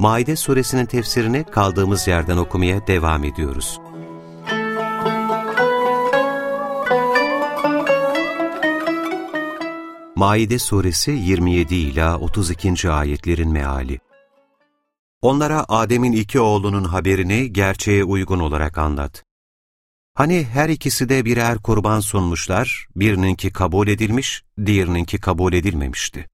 Maide suresinin tefsirini kaldığımız yerden okumaya devam ediyoruz. Maide suresi 27 ila 32. ayetlerin meali. Onlara Adem'in iki oğlunun haberini gerçeğe uygun olarak anlat. Hani her ikisi de birer kurban sunmuşlar, birininki kabul edilmiş, diğerininki kabul edilmemişti.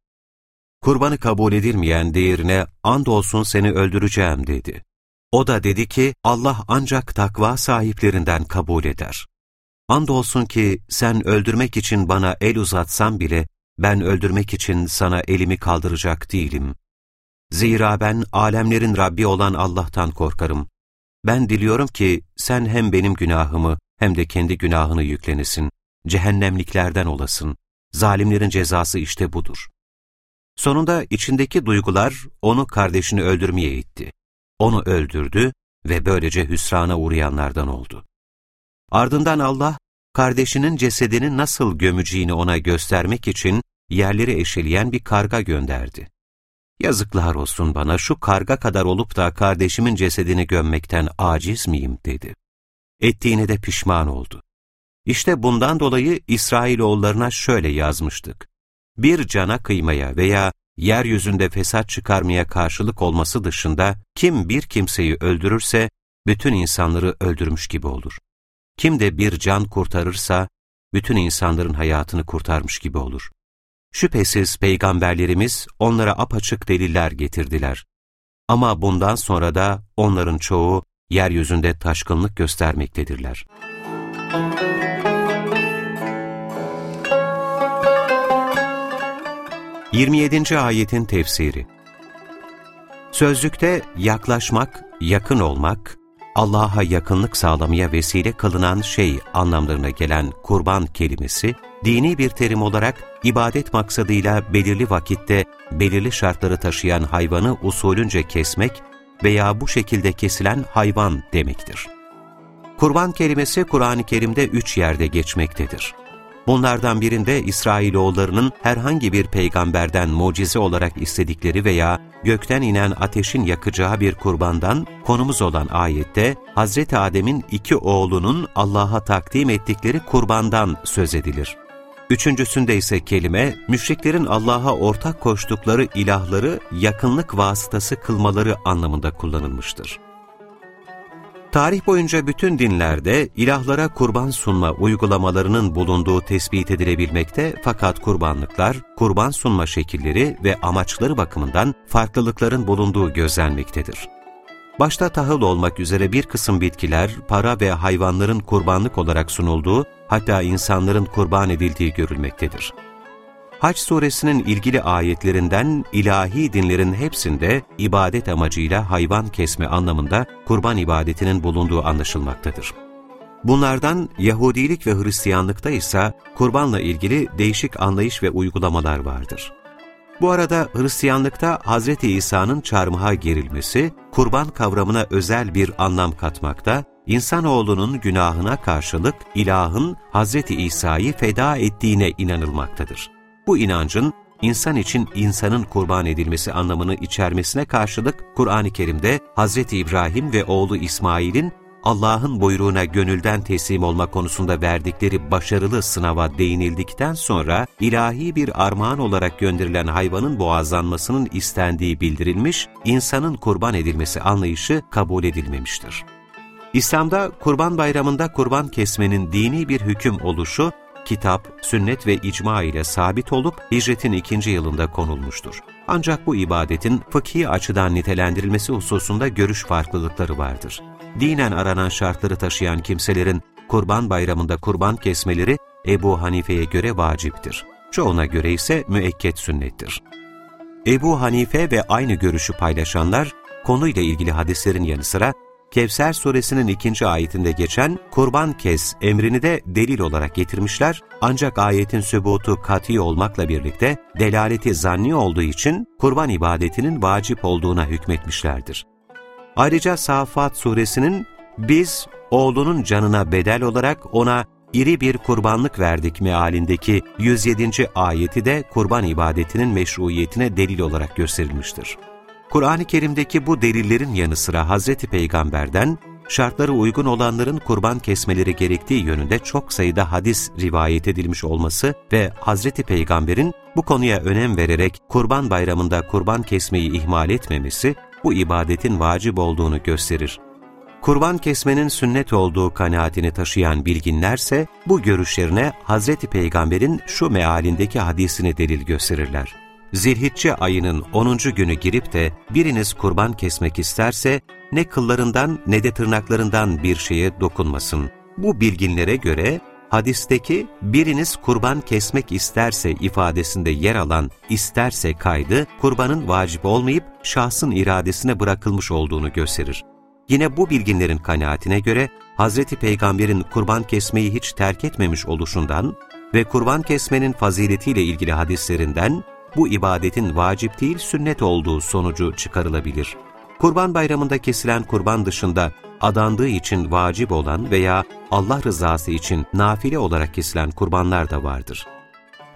Kurbanı kabul edilmeyen diğerine andolsun seni öldüreceğim dedi. O da dedi ki Allah ancak takva sahiplerinden kabul eder. Andolsun ki sen öldürmek için bana el uzatsan bile ben öldürmek için sana elimi kaldıracak değilim. Zira ben alemlerin Rabbi olan Allah'tan korkarım. Ben diliyorum ki sen hem benim günahımı hem de kendi günahını yüklenesin, cehennemliklerden olasın. Zalimlerin cezası işte budur. Sonunda içindeki duygular onu kardeşini öldürmeye itti. Onu öldürdü ve böylece hüsrana uğrayanlardan oldu. Ardından Allah, kardeşinin cesedini nasıl gömeceğini ona göstermek için yerleri eşeleyen bir karga gönderdi. Yazıklar olsun bana şu karga kadar olup da kardeşimin cesedini gömmekten aciz miyim dedi. Ettiğine de pişman oldu. İşte bundan dolayı İsrailoğullarına şöyle yazmıştık. Bir cana kıymaya veya yeryüzünde fesat çıkarmaya karşılık olması dışında kim bir kimseyi öldürürse bütün insanları öldürmüş gibi olur. Kim de bir can kurtarırsa bütün insanların hayatını kurtarmış gibi olur. Şüphesiz peygamberlerimiz onlara apaçık deliller getirdiler. Ama bundan sonra da onların çoğu yeryüzünde taşkınlık göstermektedirler. 27. ayetin tefsiri Sözlükte yaklaşmak, yakın olmak, Allah'a yakınlık sağlamaya vesile kılınan şey anlamlarına gelen kurban kelimesi, dini bir terim olarak ibadet maksadıyla belirli vakitte belirli şartları taşıyan hayvanı usulünce kesmek veya bu şekilde kesilen hayvan demektir. Kurban kelimesi Kur'an-ı Kerim'de üç yerde geçmektedir. Bunlardan birinde İsrailoğullarının herhangi bir peygamberden mucize olarak istedikleri veya gökten inen ateşin yakacağı bir kurbandan konumuz olan ayette Hz. Adem'in iki oğlunun Allah'a takdim ettikleri kurbandan söz edilir. Üçüncüsünde ise kelime, müşriklerin Allah'a ortak koştukları ilahları yakınlık vasıtası kılmaları anlamında kullanılmıştır. Tarih boyunca bütün dinlerde ilahlara kurban sunma uygulamalarının bulunduğu tespit edilebilmekte fakat kurbanlıklar, kurban sunma şekilleri ve amaçları bakımından farklılıkların bulunduğu gözlenmektedir. Başta tahıl olmak üzere bir kısım bitkiler, para ve hayvanların kurbanlık olarak sunulduğu, hatta insanların kurban edildiği görülmektedir. Haç suresinin ilgili ayetlerinden ilahi dinlerin hepsinde ibadet amacıyla hayvan kesme anlamında kurban ibadetinin bulunduğu anlaşılmaktadır. Bunlardan Yahudilik ve Hristiyanlıkta ise kurbanla ilgili değişik anlayış ve uygulamalar vardır. Bu arada Hristiyanlıkta Hz. İsa'nın çarmıha gerilmesi, kurban kavramına özel bir anlam katmakta, insanoğlunun günahına karşılık ilahın Hz. İsa'yı feda ettiğine inanılmaktadır. Bu inancın insan için insanın kurban edilmesi anlamını içermesine karşılık Kur'an-ı Kerim'de Hz. İbrahim ve oğlu İsmail'in Allah'ın buyruğuna gönülden teslim olma konusunda verdikleri başarılı sınava değinildikten sonra ilahi bir armağan olarak gönderilen hayvanın boğazlanmasının istendiği bildirilmiş, insanın kurban edilmesi anlayışı kabul edilmemiştir. İslam'da Kurban Bayramı'nda kurban kesmenin dini bir hüküm oluşu, kitap, sünnet ve icma ile sabit olup hicretin ikinci yılında konulmuştur. Ancak bu ibadetin fıkhi açıdan nitelendirilmesi hususunda görüş farklılıkları vardır. Dinen aranan şartları taşıyan kimselerin kurban bayramında kurban kesmeleri Ebu Hanife'ye göre vaciptir. Çoğuna göre ise müekket sünnettir. Ebu Hanife ve aynı görüşü paylaşanlar, konuyla ilgili hadislerin yanı sıra Kevser suresinin ikinci ayetinde geçen kurban kes emrini de delil olarak getirmişler ancak ayetin sübutu kati olmakla birlikte delaleti zanni olduğu için kurban ibadetinin vacip olduğuna hükmetmişlerdir. Ayrıca Safat suresinin biz oğlunun canına bedel olarak ona iri bir kurbanlık verdik mealindeki 107. ayeti de kurban ibadetinin meşruiyetine delil olarak gösterilmiştir. Kur'an-ı Kerim'deki bu delillerin yanı sıra Hazreti Peygamber'den şartları uygun olanların kurban kesmeleri gerektiği yönünde çok sayıda hadis rivayet edilmiş olması ve Hazreti Peygamber'in bu konuya önem vererek kurban bayramında kurban kesmeyi ihmal etmemesi bu ibadetin vacip olduğunu gösterir. Kurban kesmenin sünnet olduğu kanaatini taşıyan bilginlerse bu görüşlerine Hazreti Peygamber'in şu mealindeki hadisini delil gösterirler. Zilhicce ayının 10. günü girip de biriniz kurban kesmek isterse ne kıllarından ne de tırnaklarından bir şeye dokunmasın. Bu bilginlere göre hadisteki biriniz kurban kesmek isterse ifadesinde yer alan isterse kaydı kurbanın vacip olmayıp şahsın iradesine bırakılmış olduğunu gösterir. Yine bu bilginlerin kanaatine göre Hazreti Peygamber'in kurban kesmeyi hiç terk etmemiş oluşundan ve kurban kesmenin faziletiyle ilgili hadislerinden bu ibadetin vacip değil sünnet olduğu sonucu çıkarılabilir. Kurban bayramında kesilen kurban dışında adandığı için vacip olan veya Allah rızası için nafile olarak kesilen kurbanlar da vardır.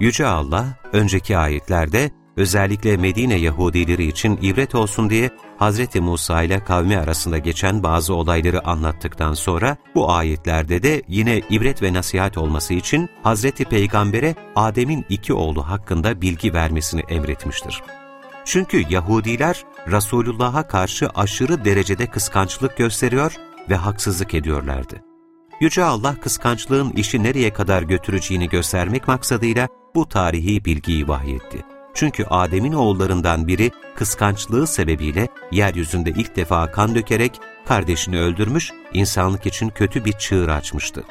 Yüce Allah, önceki ayetlerde özellikle Medine Yahudileri için ibret olsun diye Hz. Musa ile kavmi arasında geçen bazı olayları anlattıktan sonra bu ayetlerde de yine ibret ve nasihat olması için Hz. Peygamber'e Adem'in iki oğlu hakkında bilgi vermesini emretmiştir. Çünkü Yahudiler Resulullah'a karşı aşırı derecede kıskançlık gösteriyor ve haksızlık ediyorlardı. Yüce Allah kıskançlığın işi nereye kadar götüreceğini göstermek maksadıyla bu tarihi bilgiyi vahyetti. Çünkü Adem'in oğullarından biri kıskançlığı sebebiyle yeryüzünde ilk defa kan dökerek kardeşini öldürmüş, insanlık için kötü bir çığır açmıştı.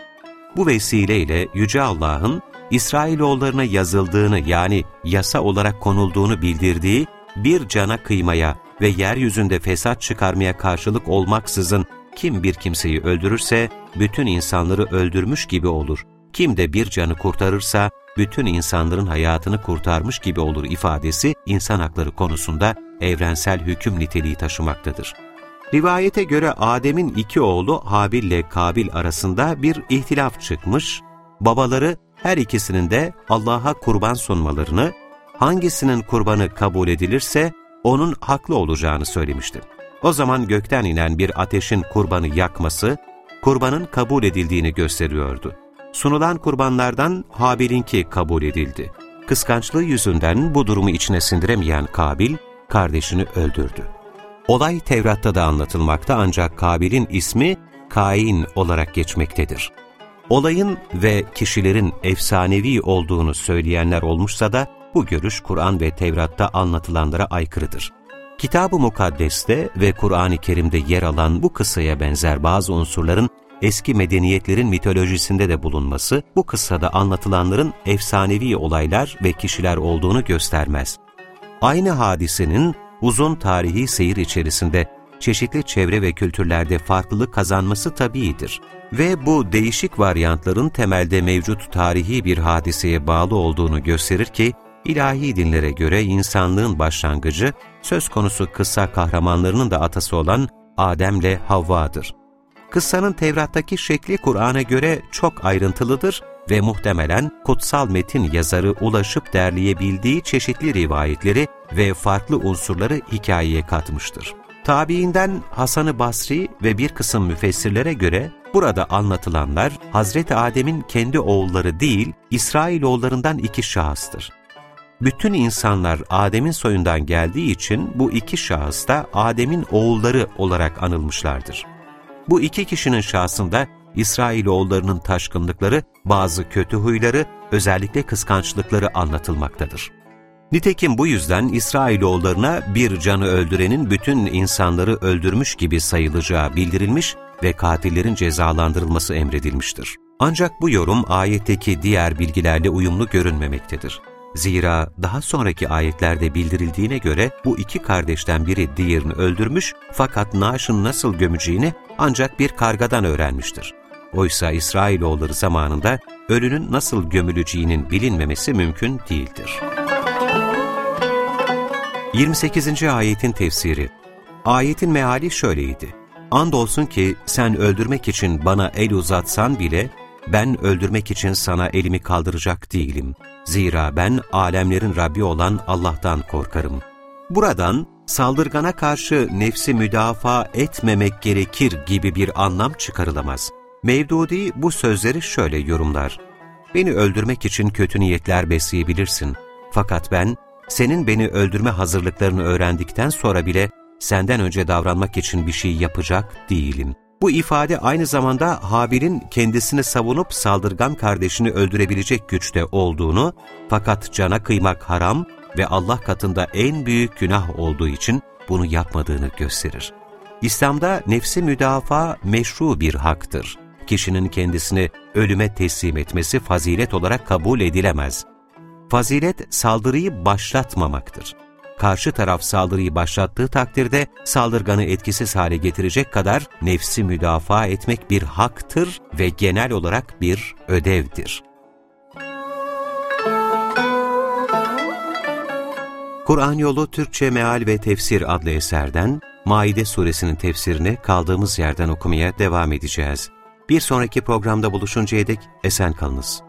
Bu vesileyle Yüce Allah'ın İsrailoğullarına yazıldığını yani yasa olarak konulduğunu bildirdiği bir cana kıymaya ve yeryüzünde fesat çıkarmaya karşılık olmaksızın kim bir kimseyi öldürürse bütün insanları öldürmüş gibi olur. Kim de bir canı kurtarırsa bütün insanların hayatını kurtarmış gibi olur ifadesi insan hakları konusunda evrensel hüküm niteliği taşımaktadır. Rivayete göre Adem'in iki oğlu Habil ile Kabil arasında bir ihtilaf çıkmış, babaları her ikisinin de Allah'a kurban sunmalarını, hangisinin kurbanı kabul edilirse onun haklı olacağını söylemişti. O zaman gökten inen bir ateşin kurbanı yakması, kurbanın kabul edildiğini gösteriyordu. Sunulan kurbanlardan Habil'inki kabul edildi. Kıskançlığı yüzünden bu durumu içine sindiremeyen Kabil, kardeşini öldürdü. Olay Tevrat'ta da anlatılmakta ancak Kabil'in ismi Kain olarak geçmektedir. Olayın ve kişilerin efsanevi olduğunu söyleyenler olmuşsa da bu görüş Kur'an ve Tevrat'ta anlatılanlara aykırıdır. Kitab-ı Mukaddes'te ve Kur'an-ı Kerim'de yer alan bu kısaya benzer bazı unsurların eski medeniyetlerin mitolojisinde de bulunması, bu kıssada anlatılanların efsanevi olaylar ve kişiler olduğunu göstermez. Aynı hadisenin uzun tarihi seyir içerisinde çeşitli çevre ve kültürlerde farklılık kazanması tabiidir. Ve bu değişik varyantların temelde mevcut tarihi bir hadiseye bağlı olduğunu gösterir ki, ilahi dinlere göre insanlığın başlangıcı, söz konusu kısa kahramanlarının da atası olan Adem'le Havva'dır. Kıssanın Tevrat'taki şekli Kur'an'a göre çok ayrıntılıdır ve muhtemelen kutsal metin yazarı ulaşıp derleyebildiği çeşitli rivayetleri ve farklı unsurları hikayeye katmıştır. Tabiinden Hasan-ı Basri ve bir kısım müfessirlere göre burada anlatılanlar Hazreti Adem'in kendi oğulları değil, İsrailoğullarından iki şahıstır. Bütün insanlar Adem'in soyundan geldiği için bu iki şahıs da Adem'in oğulları olarak anılmışlardır. Bu iki kişinin şahsında İsrailoğullarının taşkınlıkları, bazı kötü huyları, özellikle kıskançlıkları anlatılmaktadır. Nitekim bu yüzden İsrailoğullarına bir canı öldürenin bütün insanları öldürmüş gibi sayılacağı bildirilmiş ve katillerin cezalandırılması emredilmiştir. Ancak bu yorum ayetteki diğer bilgilerle uyumlu görünmemektedir. Zira daha sonraki ayetlerde bildirildiğine göre bu iki kardeşten biri diğerini öldürmüş fakat naaşın nasıl gömeceğini ancak bir kargadan öğrenmiştir. Oysa İsrailoğulları zamanında ölünün nasıl gömüleceğinin bilinmemesi mümkün değildir. 28. ayetin tefsiri Ayetin meali şöyleydi. Andolsun ki sen öldürmek için bana el uzatsan bile ben öldürmek için sana elimi kaldıracak değilim. Zira ben alemlerin Rabbi olan Allah'tan korkarım. Buradan saldırgana karşı nefsi müdafaa etmemek gerekir gibi bir anlam çıkarılamaz. Mevdudi bu sözleri şöyle yorumlar. Beni öldürmek için kötü niyetler besleyebilirsin. Fakat ben, senin beni öldürme hazırlıklarını öğrendikten sonra bile senden önce davranmak için bir şey yapacak değilim. Bu ifade aynı zamanda Habil'in kendisini savunup saldırgan kardeşini öldürebilecek güçte olduğunu, fakat cana kıymak haram ve Allah katında en büyük günah olduğu için bunu yapmadığını gösterir. İslam'da nefsi müdafaa meşru bir haktır. Kişinin kendisini ölüme teslim etmesi fazilet olarak kabul edilemez. Fazilet saldırıyı başlatmamaktır. Karşı taraf saldırıyı başlattığı takdirde saldırganı etkisiz hale getirecek kadar nefsi müdafaa etmek bir haktır ve genel olarak bir ödevdir. Kur'an Yolu Türkçe Meal ve Tefsir adlı eserden Maide suresinin tefsirini kaldığımız yerden okumaya devam edeceğiz. Bir sonraki programda buluşuncaya dek esen kalınız.